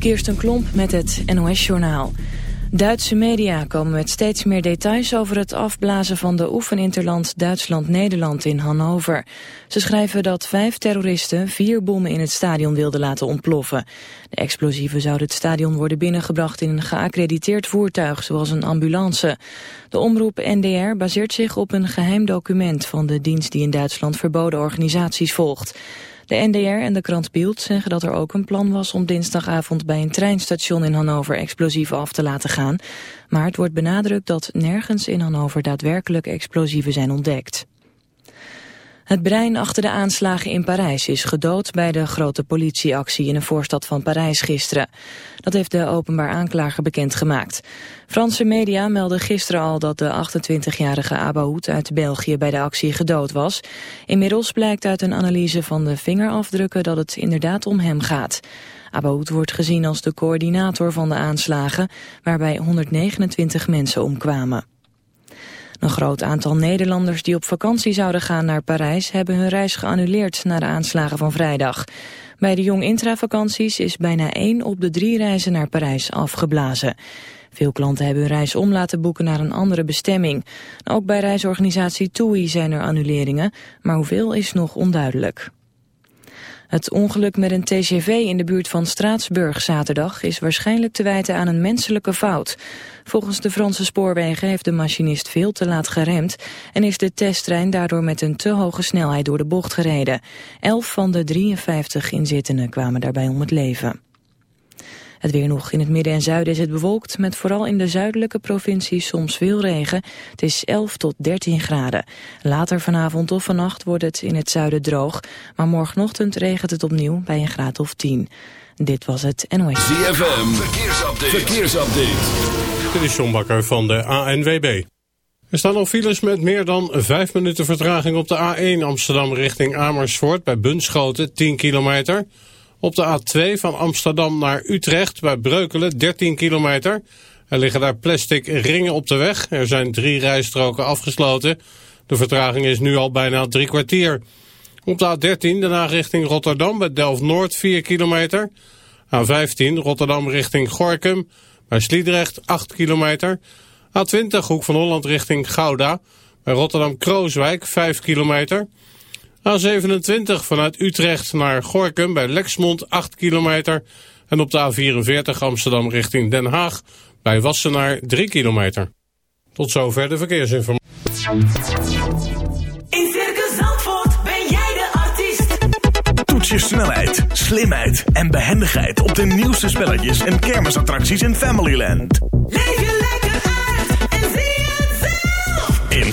Kirsten Klomp met het NOS-journaal. Duitse media komen met steeds meer details over het afblazen van de oefeninterland Duitsland-Nederland in Hannover. Ze schrijven dat vijf terroristen vier bommen in het stadion wilden laten ontploffen. De explosieven zouden het stadion worden binnengebracht in een geaccrediteerd voertuig, zoals een ambulance. De omroep NDR baseert zich op een geheim document van de dienst die in Duitsland verboden organisaties volgt. De NDR en de krant Bild zeggen dat er ook een plan was om dinsdagavond bij een treinstation in Hannover explosieven af te laten gaan. Maar het wordt benadrukt dat nergens in Hannover daadwerkelijk explosieven zijn ontdekt. Het brein achter de aanslagen in Parijs is gedood bij de grote politieactie in een voorstad van Parijs gisteren. Dat heeft de openbaar aanklager bekendgemaakt. Franse media melden gisteren al dat de 28-jarige Abaoud uit België bij de actie gedood was. Inmiddels blijkt uit een analyse van de vingerafdrukken dat het inderdaad om hem gaat. Abaoud wordt gezien als de coördinator van de aanslagen, waarbij 129 mensen omkwamen. Een groot aantal Nederlanders die op vakantie zouden gaan naar Parijs... hebben hun reis geannuleerd na de aanslagen van vrijdag. Bij de Jong Intra-vakanties is bijna één op de drie reizen naar Parijs afgeblazen. Veel klanten hebben hun reis om laten boeken naar een andere bestemming. Ook bij reisorganisatie TUI zijn er annuleringen, maar hoeveel is nog onduidelijk. Het ongeluk met een TGV in de buurt van Straatsburg zaterdag is waarschijnlijk te wijten aan een menselijke fout. Volgens de Franse spoorwegen heeft de machinist veel te laat geremd en is de testtrein daardoor met een te hoge snelheid door de bocht gereden. Elf van de 53 inzittenden kwamen daarbij om het leven. Het weer nog. In het midden en zuiden is het bewolkt... met vooral in de zuidelijke provincies soms veel regen. Het is 11 tot 13 graden. Later vanavond of vannacht wordt het in het zuiden droog... maar morgenochtend regent het opnieuw bij een graad of 10. Dit was het NOS. ZFM, verkeersupdate. verkeersupdate. Dit is John Bakker van de ANWB. Er staan al files met meer dan 5 minuten vertraging op de A1 Amsterdam richting Amersfoort... bij Bunschoten, 10 kilometer... Op de A2 van Amsterdam naar Utrecht bij Breukelen 13 kilometer. Er liggen daar plastic ringen op de weg. Er zijn drie rijstroken afgesloten. De vertraging is nu al bijna drie kwartier. Op de A13 daarna richting Rotterdam bij Delft-Noord 4 kilometer. A15 Rotterdam richting Gorkum bij Sliedrecht 8 kilometer. A20 Hoek van Holland richting Gouda bij Rotterdam-Krooswijk 5 kilometer. A27 vanuit Utrecht naar Gorkum bij Lexmond 8 kilometer. En op de A44 Amsterdam richting Den Haag bij Wassenaar 3 kilometer. Tot zover de verkeersinformatie. In Circus Zandvoort ben jij de artiest. Toets je snelheid, slimheid en behendigheid op de nieuwste spelletjes en kermisattracties in Familyland. Leef je lekker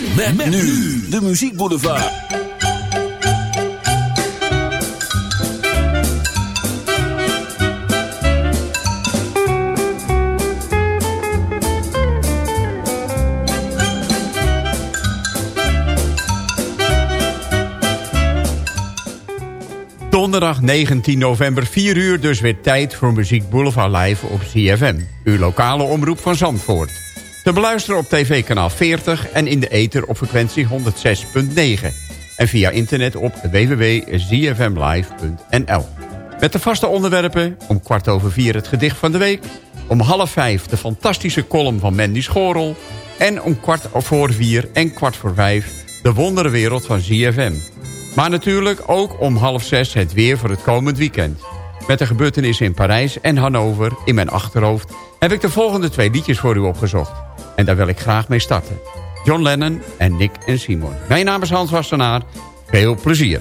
Met, nu de Muziek Boulevard. Donderdag 19 november 4 uur dus weer tijd voor Muziek Boulevard Live op CFM. Uw lokale omroep van Zandvoort. Te beluisteren op tv-kanaal 40 en in de ether op frequentie 106.9. En via internet op www.zfmlive.nl. Met de vaste onderwerpen, om kwart over vier het gedicht van de week... om half vijf de fantastische column van Mandy Schorel... en om kwart voor vier en kwart voor vijf de wonderenwereld van ZFM. Maar natuurlijk ook om half zes het weer voor het komend weekend. Met de gebeurtenissen in Parijs en Hannover in mijn achterhoofd... heb ik de volgende twee liedjes voor u opgezocht. En daar wil ik graag mee starten. John Lennon en Nick en Simon. Mijn naam is Hans Wassenaar. Veel plezier.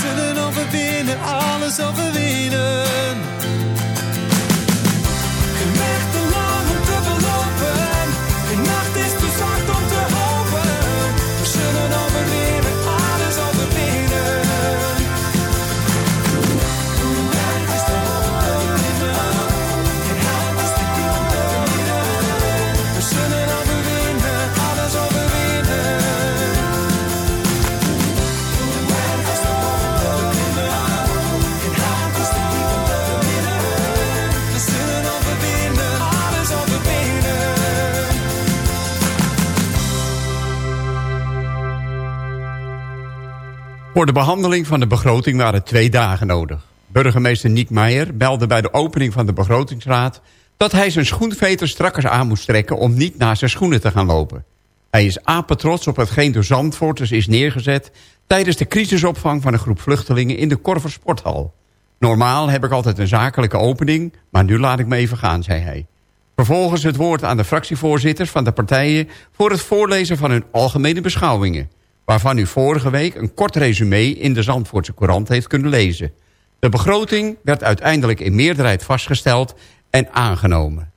zullen overwinnen, alles overwinnen. Voor de behandeling van de begroting waren twee dagen nodig. Burgemeester Niek Meijer belde bij de opening van de begrotingsraad... dat hij zijn schoenveter strakkers aan moest trekken om niet naar zijn schoenen te gaan lopen. Hij is apetrots op hetgeen door Zandvoorters is neergezet... tijdens de crisisopvang van een groep vluchtelingen in de Korver Sporthal. Normaal heb ik altijd een zakelijke opening, maar nu laat ik me even gaan, zei hij. Vervolgens het woord aan de fractievoorzitters van de partijen... voor het voorlezen van hun algemene beschouwingen waarvan u vorige week een kort resume in de Zandvoortse Courant heeft kunnen lezen. De begroting werd uiteindelijk in meerderheid vastgesteld en aangenomen.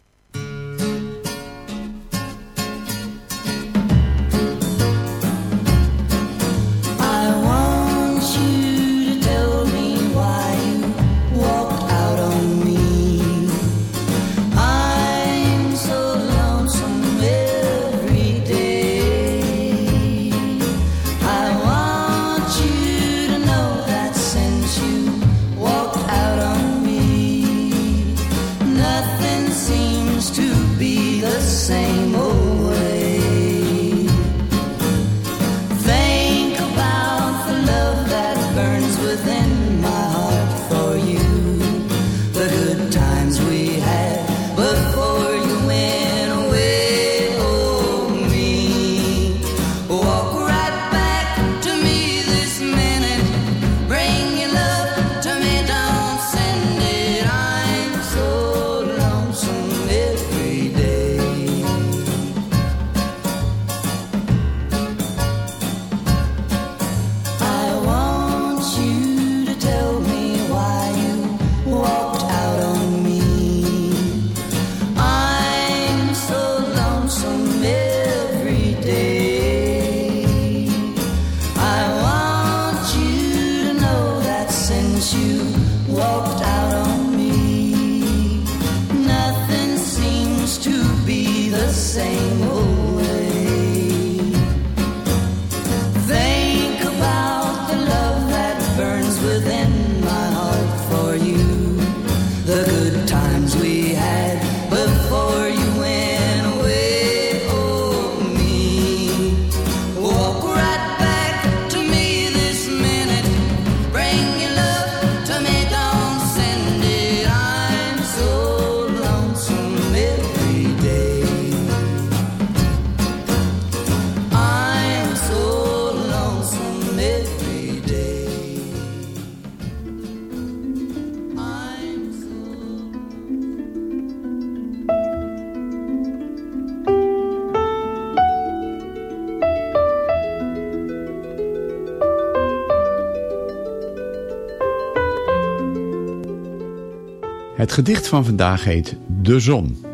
same old Het gedicht van vandaag heet De Zon.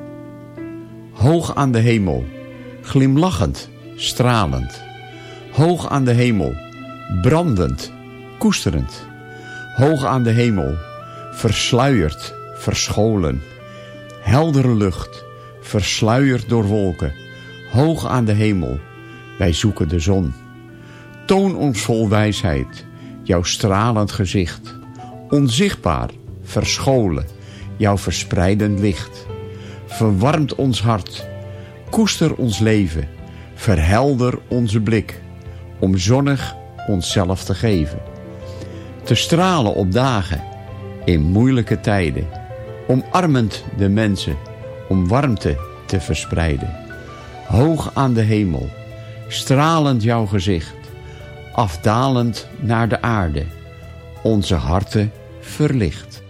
Hoog aan de hemel, glimlachend, stralend. Hoog aan de hemel, brandend, koesterend. Hoog aan de hemel, versluierd, verscholen. Heldere lucht, versluierd door wolken. Hoog aan de hemel, wij zoeken de zon. Toon ons vol wijsheid, jouw stralend gezicht. Onzichtbaar, verscholen, jouw verspreidend licht. Verwarmt ons hart, koester ons leven, verhelder onze blik, om zonnig onszelf te geven. Te stralen op dagen, in moeilijke tijden, omarmend de mensen, om warmte te verspreiden. Hoog aan de hemel, stralend jouw gezicht, afdalend naar de aarde, onze harten verlicht.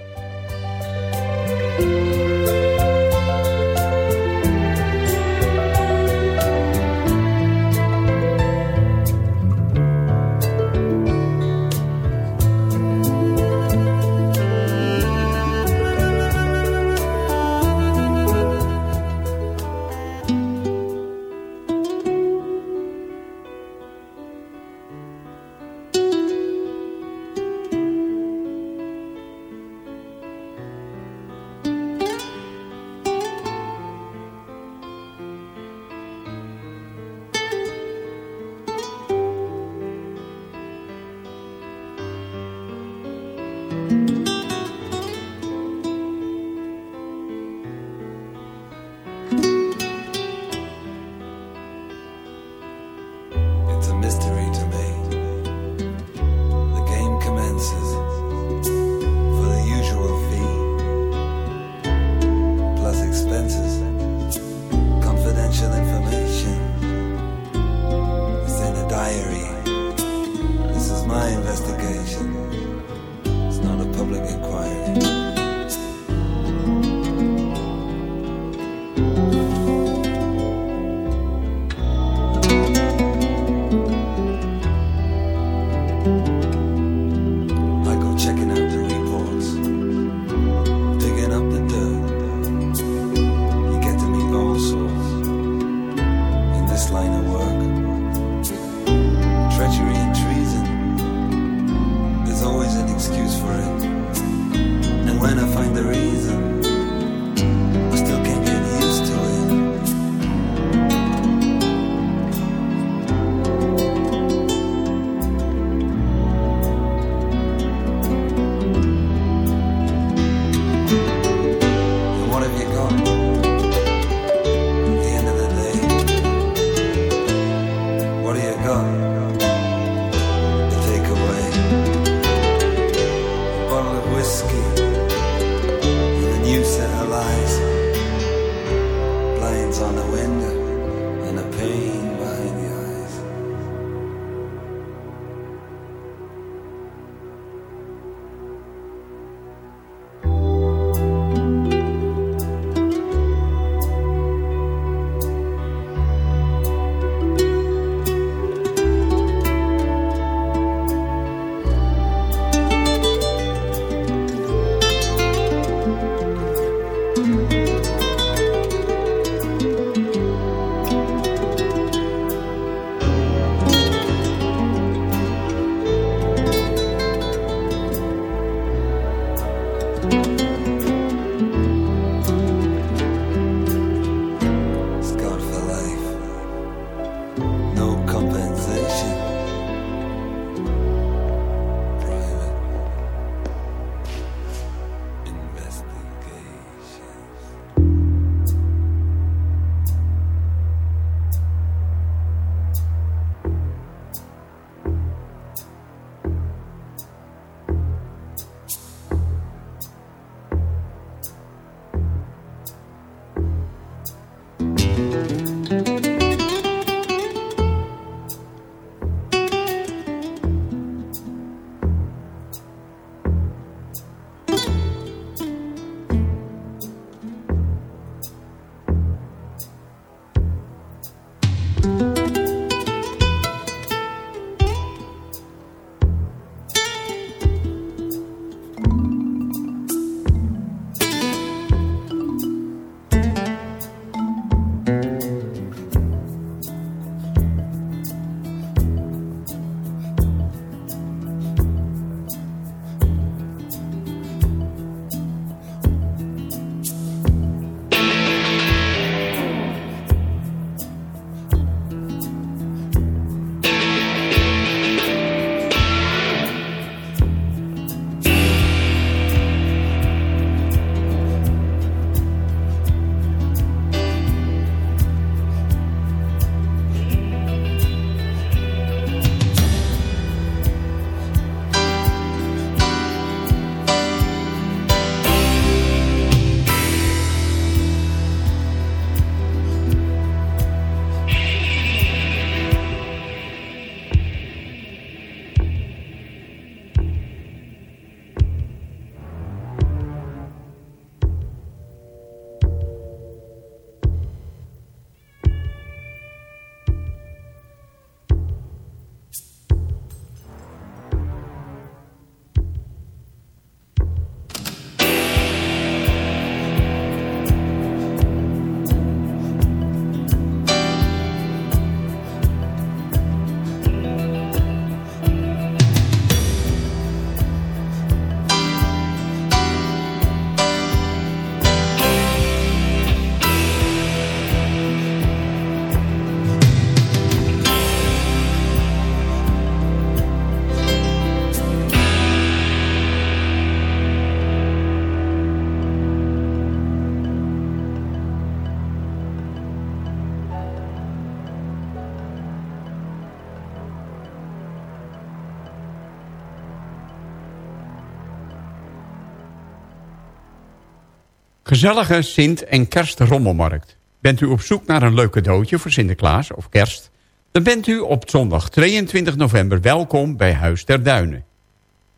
Gezellige Sint- en kerstrommelmarkt. Bent u op zoek naar een leuk cadeautje voor Sinterklaas of kerst? Dan bent u op zondag 22 november welkom bij Huis ter Duinen.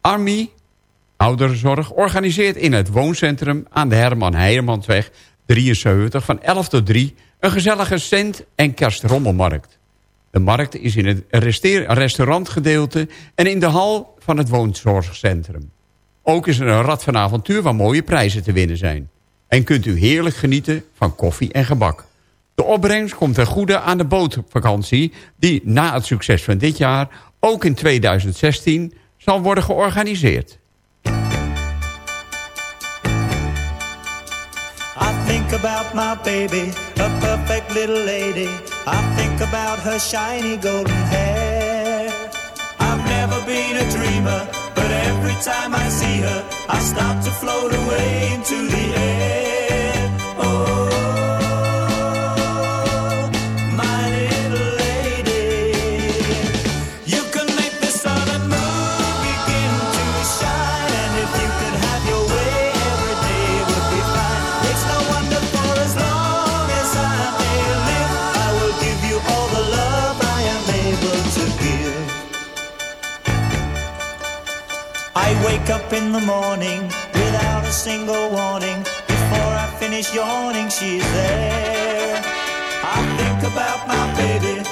Army Ouderenzorg organiseert in het wooncentrum aan de Herman Heijermansweg 73 van 11 tot 3 een gezellige cent- en kerstrommelmarkt. De markt is in het restaurantgedeelte en in de hal van het woonzorgcentrum. Ook is er een rad van avontuur waar mooie prijzen te winnen zijn. En kunt u heerlijk genieten van koffie en gebak. De opbrengst komt ten goede aan de bootvakantie... die na het succes van dit jaar ook in 2016 zal worden georganiseerd. I think about my baby, a perfect little lady. I think about her shiny golden hair. I've never been a dreamer, but every time I see her, I start to float away into the air. Oh, I wake up in the morning without a single warning. Before I finish yawning, she's there. I think about my baby,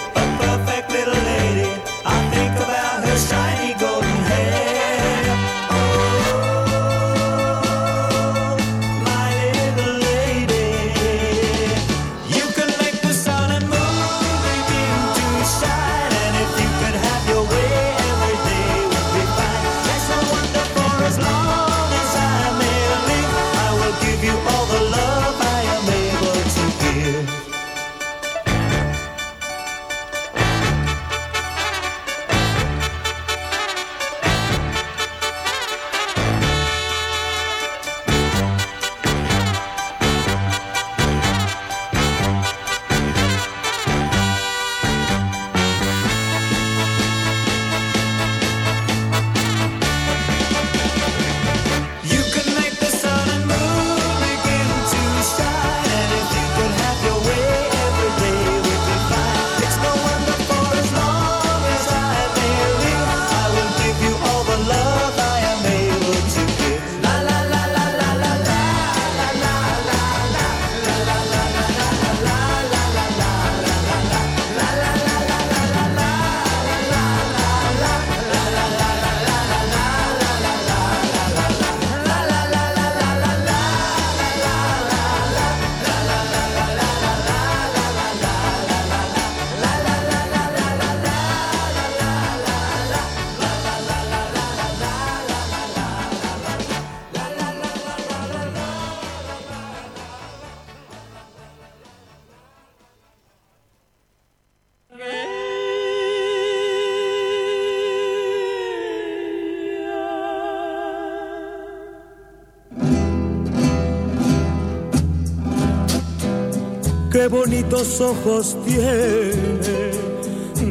bonitos ojos tiene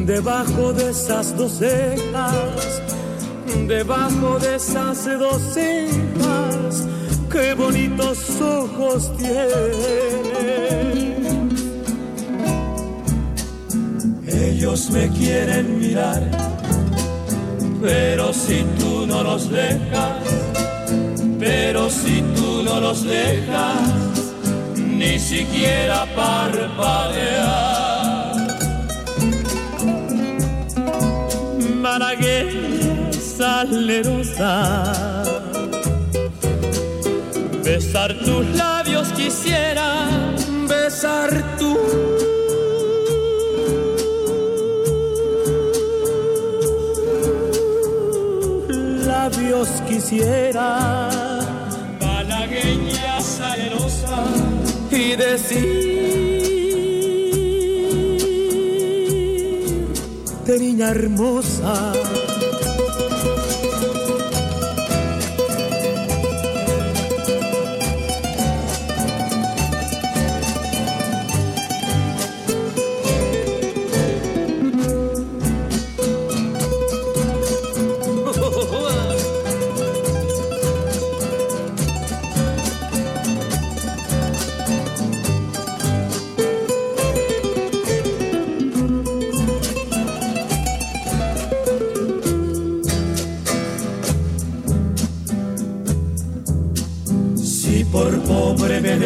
debajo de esas dos cejas, debajo de esas dos cejas. Qué bonitos ojos tiene. Ellos me quieren mirar, pero si tú no los dejas, pero si tú no los dejas ni siquiera parpadear. Malagueña salerosa, besar tus labios quisiera, besar tus labios quisiera. Y decir, niña hermosa.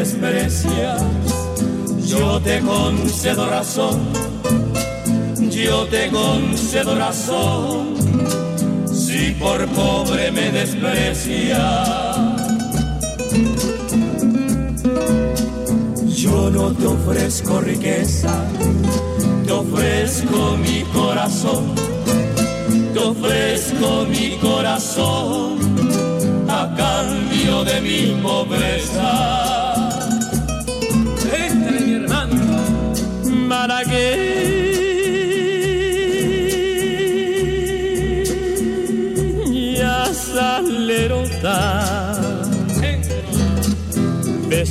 Desprecias, yo te concedo razón, yo te concedo razón, si por pobre me desprecias. Yo no te ofrezco riqueza, te ofrezco mi corazón, te ofrezco mi corazón. A cambio de mi pobreza.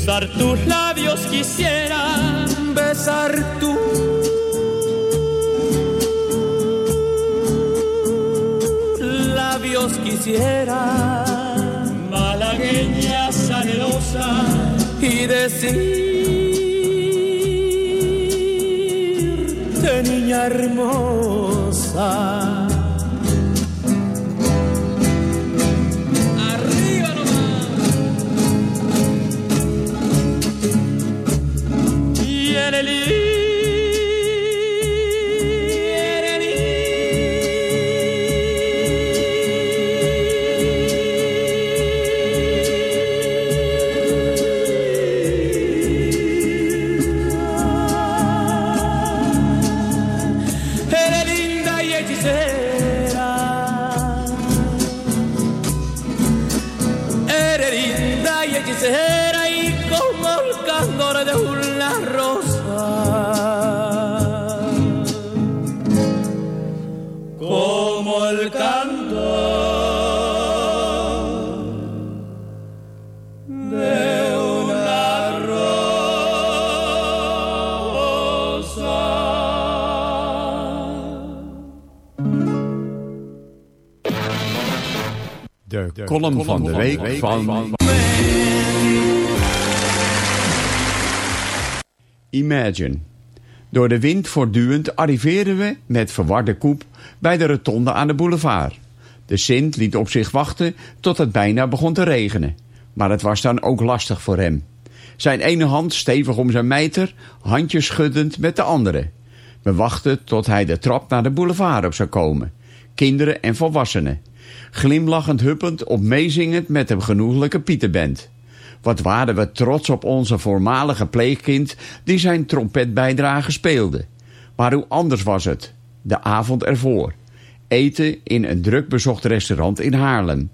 Besar tus labios quisiera, besar tus labios quisiera, malagueña salerosa, y decirte niña hermosa. Column van de week van... Imagine. Door de wind voortdurend arriveerden we met verwarde koep bij de rotonde aan de boulevard. De Sint liet op zich wachten tot het bijna begon te regenen. Maar het was dan ook lastig voor hem. Zijn ene hand stevig om zijn mijter, handjes schuddend met de andere. We wachten tot hij de trap naar de boulevard op zou komen. Kinderen en volwassenen. Glimlachend huppend op meezingend met de genoeglijke Pieterband. Wat waren we trots op onze voormalige pleegkind die zijn trompetbijdrage speelde. Maar hoe anders was het, de avond ervoor. Eten in een druk bezocht restaurant in Haarlem.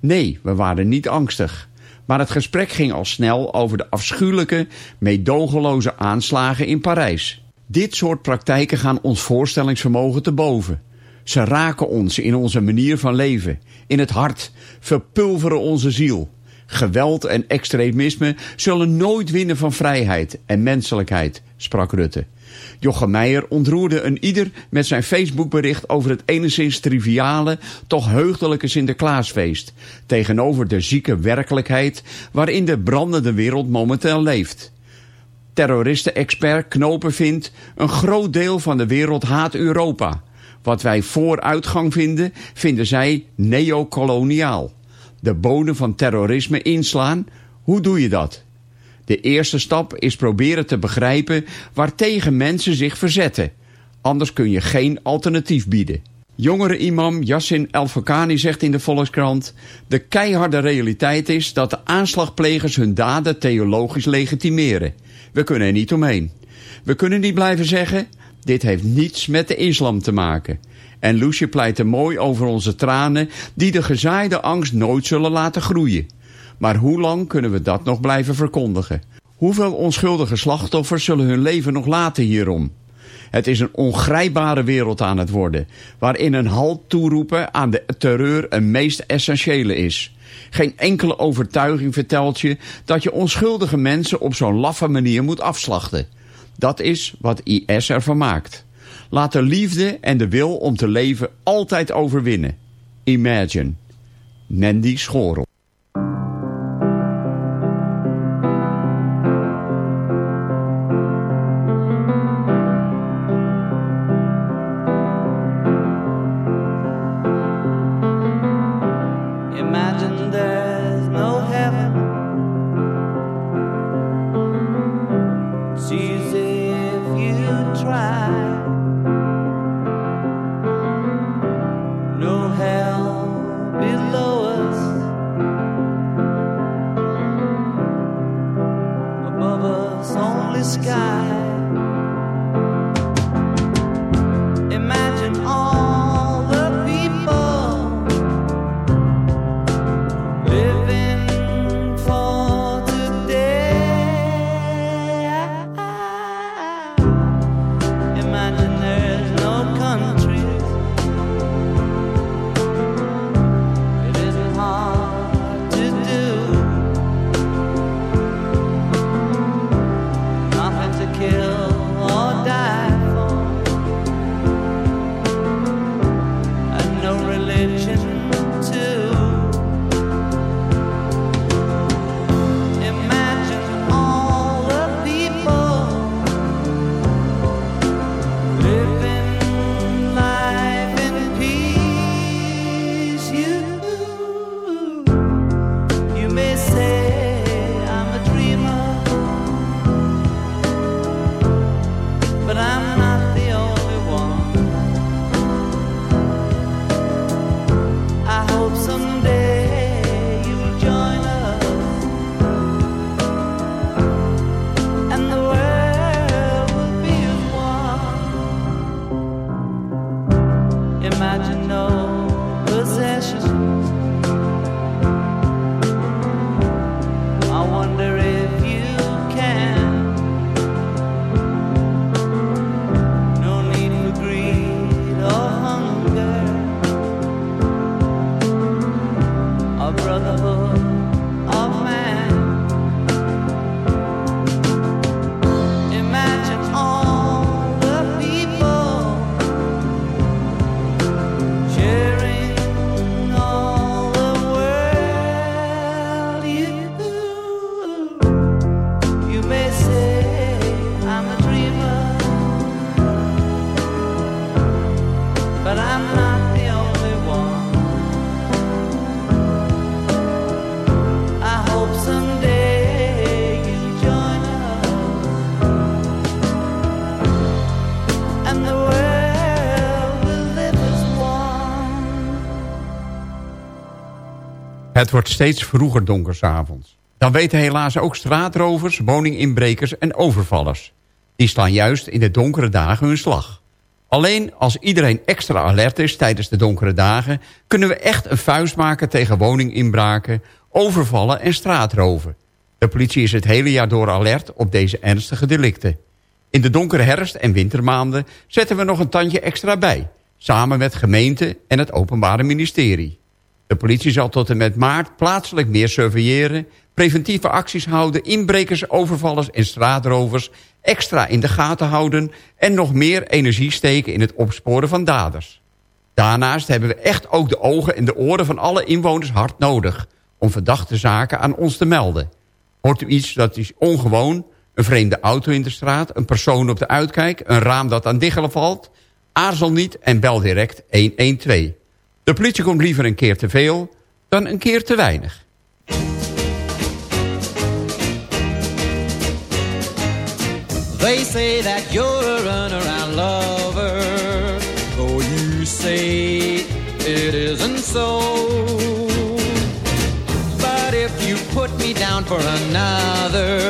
Nee, we waren niet angstig. Maar het gesprek ging al snel over de afschuwelijke, meedogenloze aanslagen in Parijs. Dit soort praktijken gaan ons voorstellingsvermogen te boven. Ze raken ons in onze manier van leven, in het hart, verpulveren onze ziel. Geweld en extremisme zullen nooit winnen van vrijheid en menselijkheid, sprak Rutte. Jochem Meijer ontroerde een ieder met zijn Facebookbericht over het enigszins triviale, toch heugdelijke Sinterklaasfeest, tegenover de zieke werkelijkheid waarin de brandende wereld momenteel leeft. Terroristen-expert Knopen vindt, een groot deel van de wereld haat Europa. Wat wij vooruitgang vinden, vinden zij neocoloniaal. De bodem van terrorisme inslaan, hoe doe je dat? De eerste stap is proberen te begrijpen waartegen mensen zich verzetten. Anders kun je geen alternatief bieden. Jongere imam Yassin El-Fakani zegt in de Volkskrant... de keiharde realiteit is dat de aanslagplegers hun daden theologisch legitimeren. We kunnen er niet omheen. We kunnen niet blijven zeggen... dit heeft niets met de islam te maken. En Loesje pleit er mooi over onze tranen... die de gezaaide angst nooit zullen laten groeien. Maar hoe lang kunnen we dat nog blijven verkondigen? Hoeveel onschuldige slachtoffers zullen hun leven nog laten hierom? Het is een ongrijpbare wereld aan het worden, waarin een halt toeroepen aan de terreur een meest essentiële is. Geen enkele overtuiging vertelt je dat je onschuldige mensen op zo'n laffe manier moet afslachten. Dat is wat IS ervan maakt. Laat de liefde en de wil om te leven altijd overwinnen. Imagine. Nandy Schorel. Het wordt steeds vroeger donker 's avonds. Dan weten helaas ook straatrovers, woninginbrekers en overvallers. Die slaan juist in de donkere dagen hun slag. Alleen als iedereen extra alert is tijdens de donkere dagen... kunnen we echt een vuist maken tegen woninginbraken, overvallen en straatroven. De politie is het hele jaar door alert op deze ernstige delicten. In de donkere herfst- en wintermaanden zetten we nog een tandje extra bij... samen met gemeente en het Openbare Ministerie. De politie zal tot en met maart plaatselijk meer surveilleren... preventieve acties houden, inbrekers, overvallers en straatrovers... extra in de gaten houden... en nog meer energie steken in het opsporen van daders. Daarnaast hebben we echt ook de ogen en de oren van alle inwoners hard nodig... om verdachte zaken aan ons te melden. Hoort u iets dat is ongewoon, een vreemde auto in de straat... een persoon op de uitkijk, een raam dat aan diggelen valt... aarzel niet en bel direct 112. De politie komt liever een keer te veel dan een keer te weinig. They say that you're a runaround lover, though you say it isn't so. But if you put me down for another,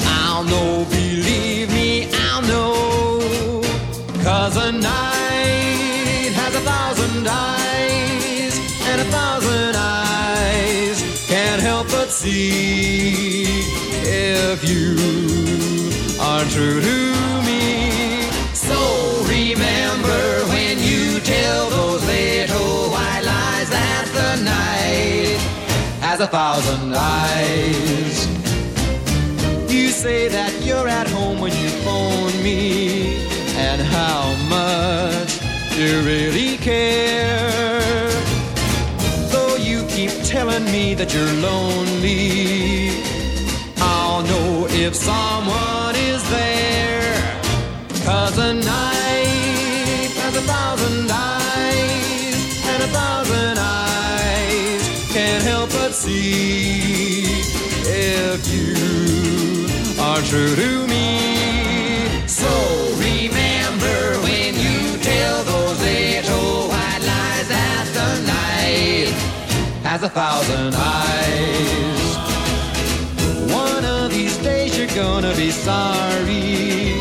I'll know, believe me, I'll know. Cause a see if you are true to me. So remember when you tell those little white lies that the night has a thousand eyes. You say that you're at home when you phone me, and how much you really care. Telling me that you're lonely, I'll know if someone is there. Cause a night has a thousand eyes, and a thousand eyes can't help but see if you are true to me. Has a thousand eyes. One of these days you're gonna be sorry,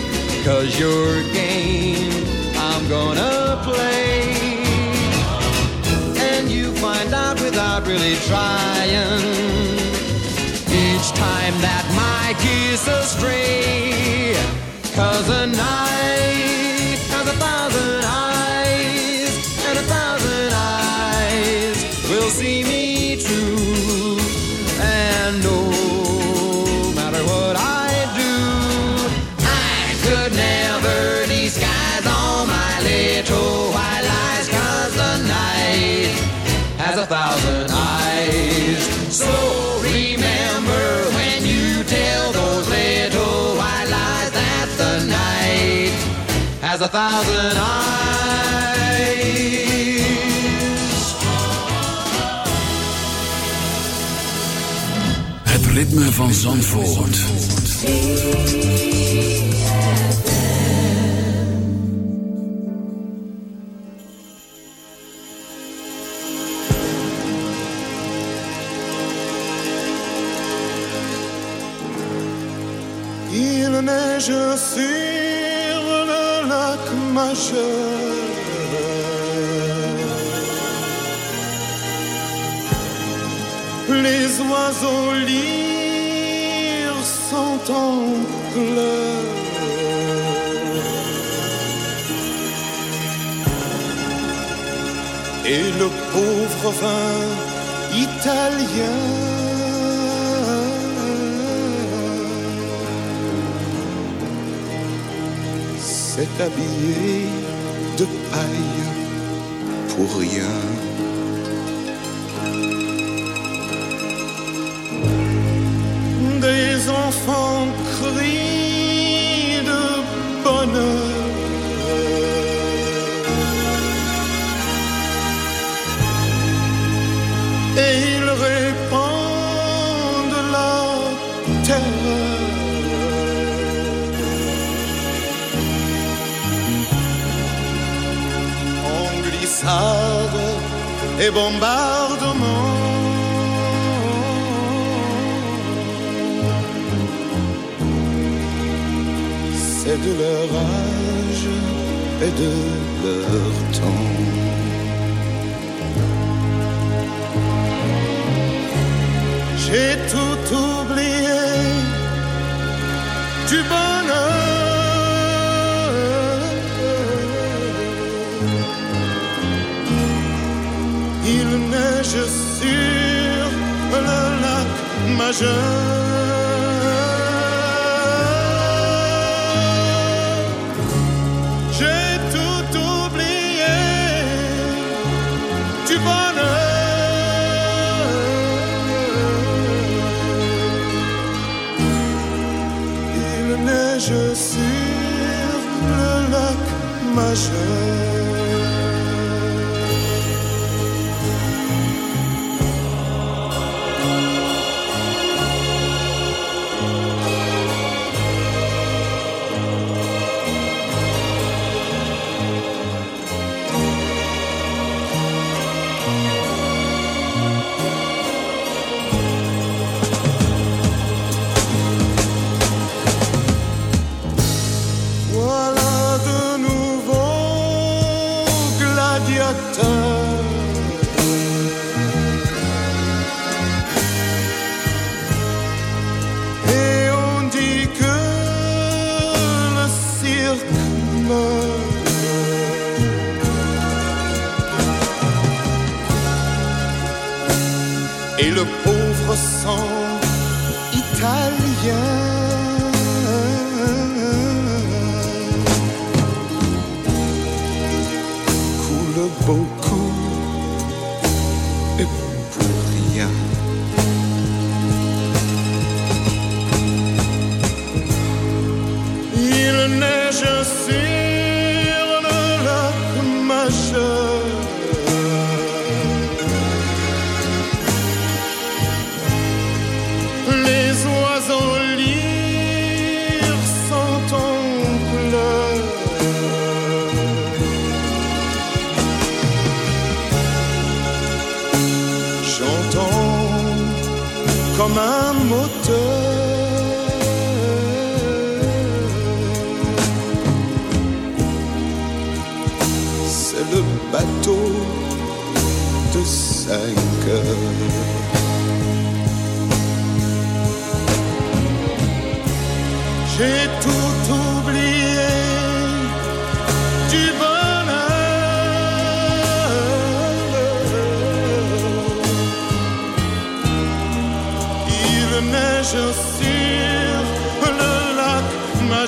cause your game I'm gonna play. And you find out without really trying. Each time that my kiss astray, cause a night has a thousand eyes, and a thousand eyes will see me thousand eyes. Het ritme van Zandvoort. Il neige sur Les oiseaux lyres sont en pleurs. Et le pauvre vin italien s'est habillé de paille pour rien. Et bombardement. C'est de leur âge et de leur temps. J'ai tout oublié du bonheur. voyageurs.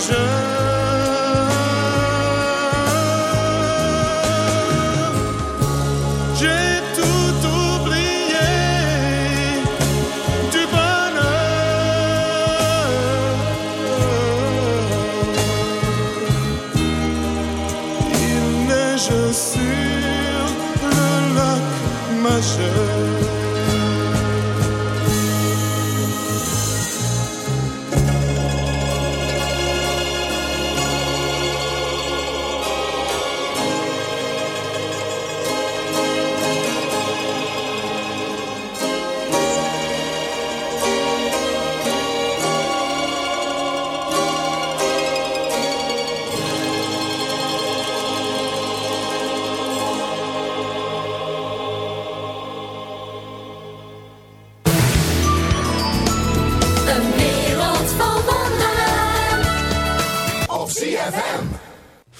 这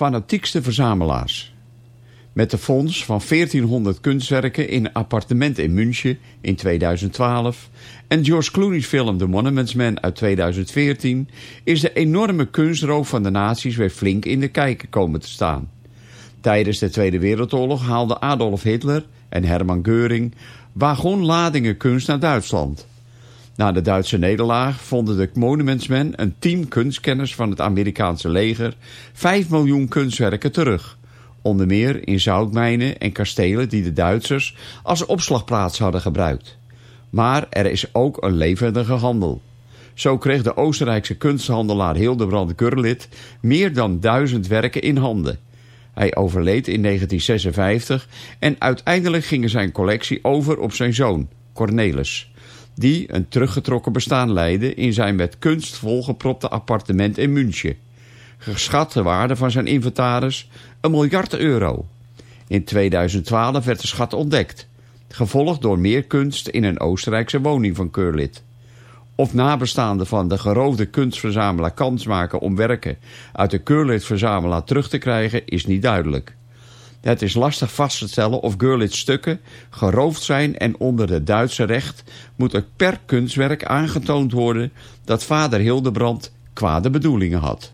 fanatiekste verzamelaars. Met de fonds van 1400 kunstwerken in een appartement in München in 2012 en George Clooney's film The Monuments Man uit 2014 is de enorme kunstroof van de naties weer flink in de kijker komen te staan. Tijdens de Tweede Wereldoorlog haalden Adolf Hitler en Hermann Göring wagonladingen kunst naar Duitsland. Na de Duitse nederlaag vonden de Monumentsmen, een team kunstkenners van het Amerikaanse leger, 5 miljoen kunstwerken terug. Onder meer in zoutmijnen en kastelen die de Duitsers als opslagplaats hadden gebruikt. Maar er is ook een levendige handel. Zo kreeg de Oostenrijkse kunsthandelaar Hildebrand Gurlit meer dan duizend werken in handen. Hij overleed in 1956 en uiteindelijk ging zijn collectie over op zijn zoon, Cornelis die een teruggetrokken bestaan leidde in zijn met kunst volgepropte appartement in München. Geschatte waarde van zijn inventaris een miljard euro. In 2012 werd de schat ontdekt, gevolgd door meer kunst in een Oostenrijkse woning van Keurlid. Of nabestaanden van de geroofde kunstverzamelaar kans maken om werken uit de Keurlid-verzamelaar terug te krijgen is niet duidelijk. Het is lastig vast te stellen of Görlitz stukken geroofd zijn en onder het Duitse recht moet er per kunstwerk aangetoond worden dat vader Hildebrand kwade bedoelingen had.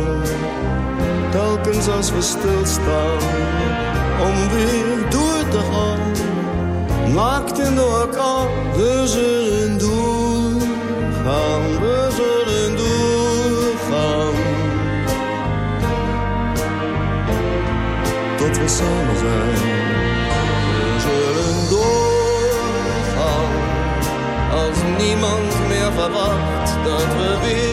Als we stilstaan, om weer door te gaan. Naakt in de orkaan, we zullen doorgaan, we zullen doorgaan. Tot we samen zijn, we zullen doorgaan. als niemand meer verwacht dat we weer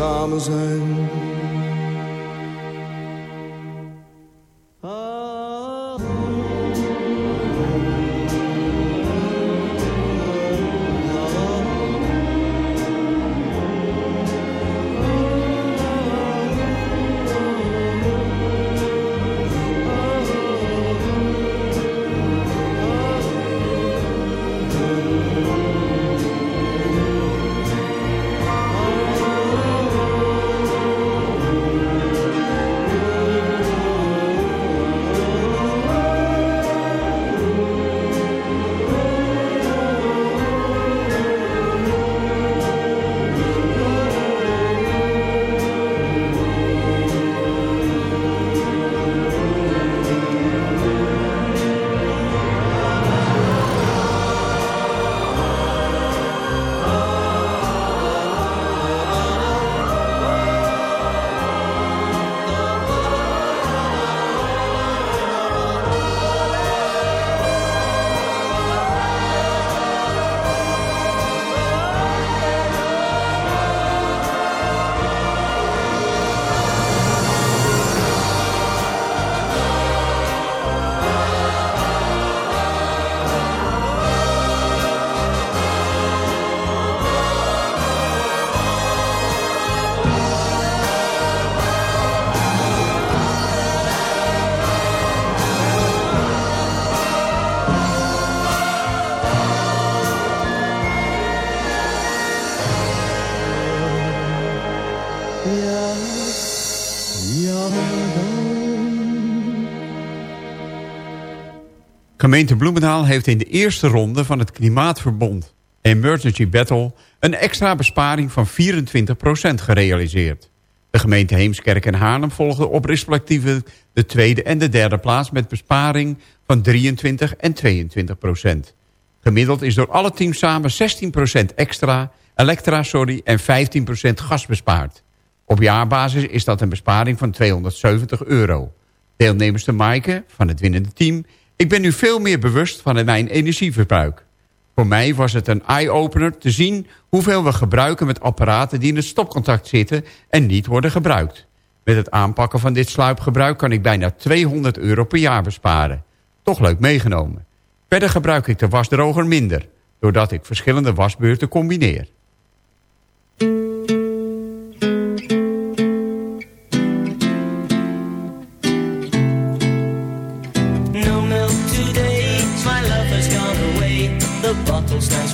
samen zijn. Gemeente Bloemendaal heeft in de eerste ronde van het Klimaatverbond Emergency Battle een extra besparing van 24% gerealiseerd. De gemeente Heemskerk en Haarlem volgden op respectieve de tweede en de derde plaats met besparing van 23 en 22%. Gemiddeld is door alle teams samen 16% extra, elektra sorry, en 15% gas bespaard. Op jaarbasis is dat een besparing van 270 euro. Deelnemster Maaike van het winnende team... Ik ben nu veel meer bewust van mijn energieverbruik. Voor mij was het een eye-opener te zien hoeveel we gebruiken met apparaten die in het stopcontact zitten en niet worden gebruikt. Met het aanpakken van dit sluipgebruik kan ik bijna 200 euro per jaar besparen. Toch leuk meegenomen. Verder gebruik ik de wasdroger minder, doordat ik verschillende wasbeurten combineer.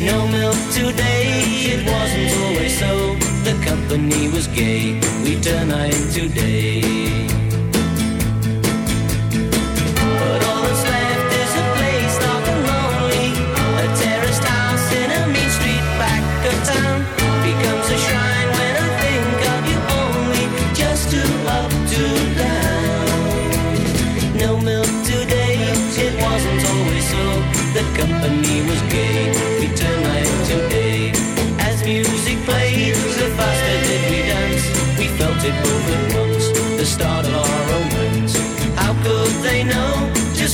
No milk today, it wasn't always so. The company was gay, we turn night into day.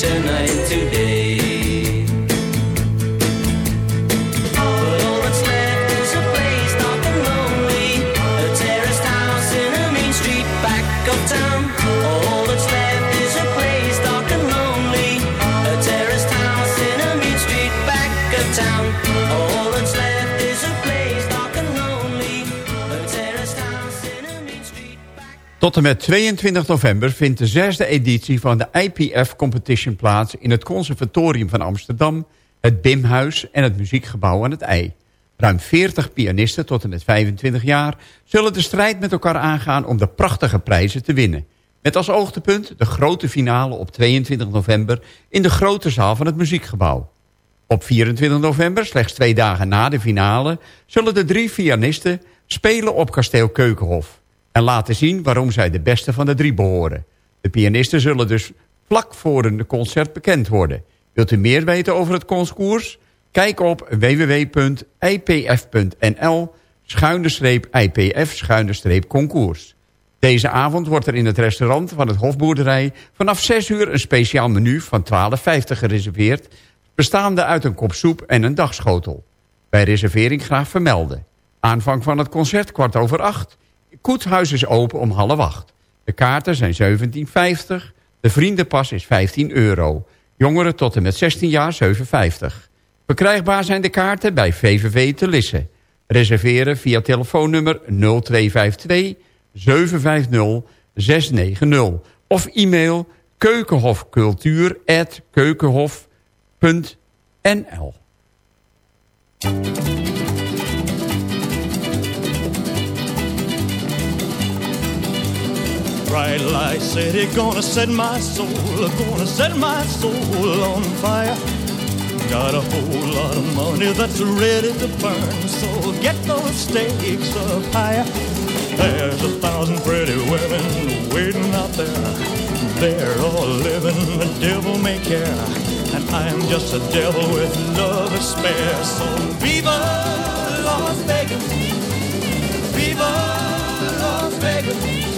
we turn Tot en met 22 november vindt de zesde editie van de IPF Competition plaats... in het Conservatorium van Amsterdam, het Bimhuis en het Muziekgebouw aan het IJ. Ruim 40 pianisten tot en met 25 jaar... zullen de strijd met elkaar aangaan om de prachtige prijzen te winnen. Met als oogtepunt de grote finale op 22 november... in de grote zaal van het Muziekgebouw. Op 24 november, slechts twee dagen na de finale... zullen de drie pianisten spelen op kasteel Keukenhof... en laten zien waarom zij de beste van de drie behoren. De pianisten zullen dus vlak voor een concert bekend worden. Wilt u meer weten over het concours? Kijk op www.ipf.nl ipf concours. Deze avond wordt er in het restaurant van het Hofboerderij... vanaf 6 uur een speciaal menu van 12,50 gereserveerd... bestaande uit een kop soep en een dagschotel. Bij reservering graag vermelden. Aanvang van het concert kwart over acht. Koetshuis is open om half acht. De kaarten zijn 17,50. De vriendenpas is 15 euro. Jongeren tot en met 16 jaar 7,50. Verkrijgbaar zijn de kaarten bij VVV te Lisse. Reserveren via telefoonnummer 0252 750 690 of e-mail keukenhofcultuur@keukenhof.nl. Bright light city, gonna set my soul, gonna set my soul on fire. Got a whole lot of money that's ready to burn, so get those stakes up higher. There's a thousand pretty women waiting out there. They're all living the devil may care, and I'm just a devil with love to spare. So viva Las Vegas, viva Las Vegas.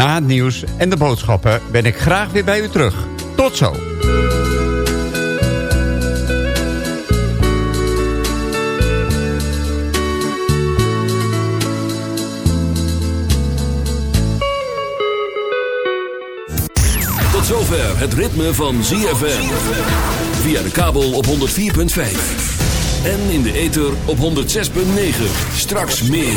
Na het nieuws en de boodschappen ben ik graag weer bij u terug. Tot zo. Tot zover het ritme van ZFM. Via de kabel op 104.5. En in de ether op 106.9. Straks meer.